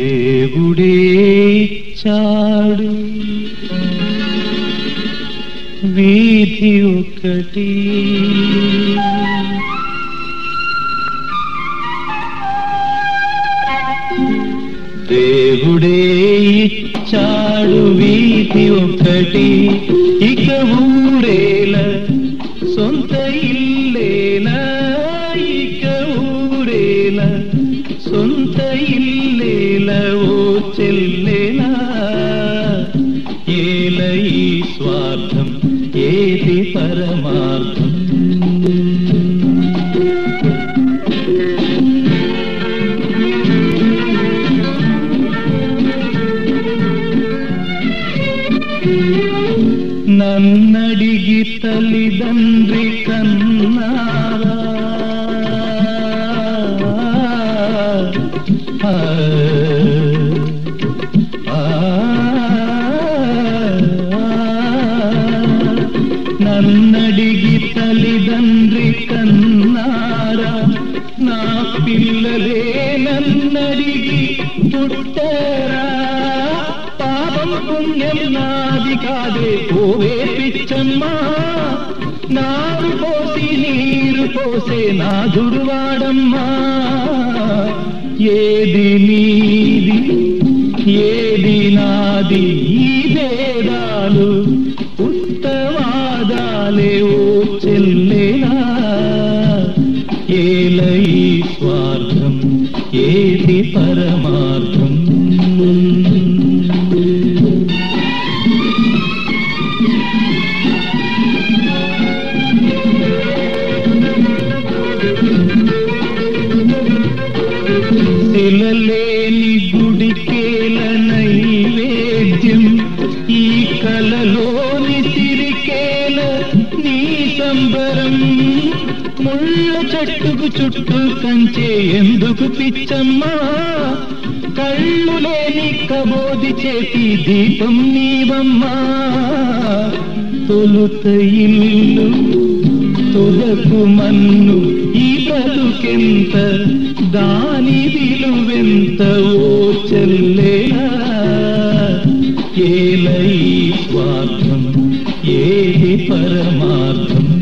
దేవుడే ఇచ్చాడు వీధి ఒకటి దేవుడే ఇచ్చాడు వీధి ఒకటి ఇక ఊరేలా సొంత ఇల్లేలవో చెల్లెలా? ఏల ఈ స్వార్థం ఏది పరమార్థం? నన్నడిగి తల్లిదండ్రి కన్నా నన్నడిగి తల్లిదండ్రి కన్నారా నా పిల్లలే నన్నడిగి పుట్టరా? పాపం పుణ్యం నాది కాదే ఓవే పిచ్చమ్మా. నారు పోసి నీరు పోసే నా దుర్వాడమ్మా ఏది నీది? ఏది నాది? ఈ భేదాలు ఉత్తవాదాలే ఓ చెల్లేనా ఏల ఈ స్వార్థం ఏది పరమార్థం? శిలలేని గుడికేల నైవేద్యం. ఈ కలలోని తిరికేల నీ సంబరం ముళ్ళ చెట్టుకు చుట్టూ కంచే ఎందుకు పిచ్చమ్మా? కళ్ళు లేని కబోది చేతి దీపం నీవమ్మా. తొలుత ఇల్లు తొలకు మన్ను ఈ బతుకెంత దాని విలువెంత? ఓ చెల్లేనా ఏల స్వార్థం ఏది పరమార్థం?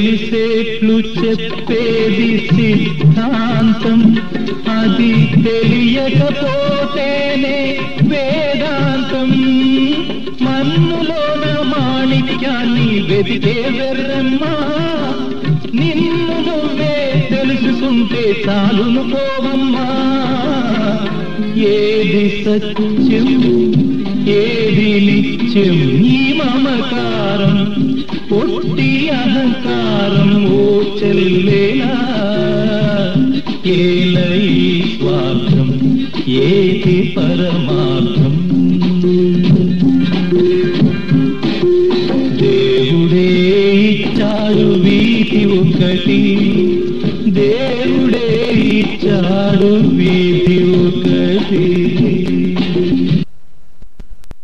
తెలిసేట్లు చెప్పేది సిద్ధాంతం. అది తెలియకపోతేనే వేదాంతం. మన్నులోన మాణిక్యాన్ని వెతికే వెర్రమ్మా. నిన్ను నువ్వే తెలుసుకుంటే చాలును పోవమ్మా ఏది సత్యం? ఏది నిత్యం ఈ మమకారం పొట్టి అహంకారం ఓ చెల్లేనా ఏల ఈ స్వార్థం ఏది పరమార్థం దేవుడే ఇచ్చాడు వీధి ఒకటి దేవుడే ఇచ్చాడు వీధి